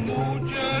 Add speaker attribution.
Speaker 1: memuja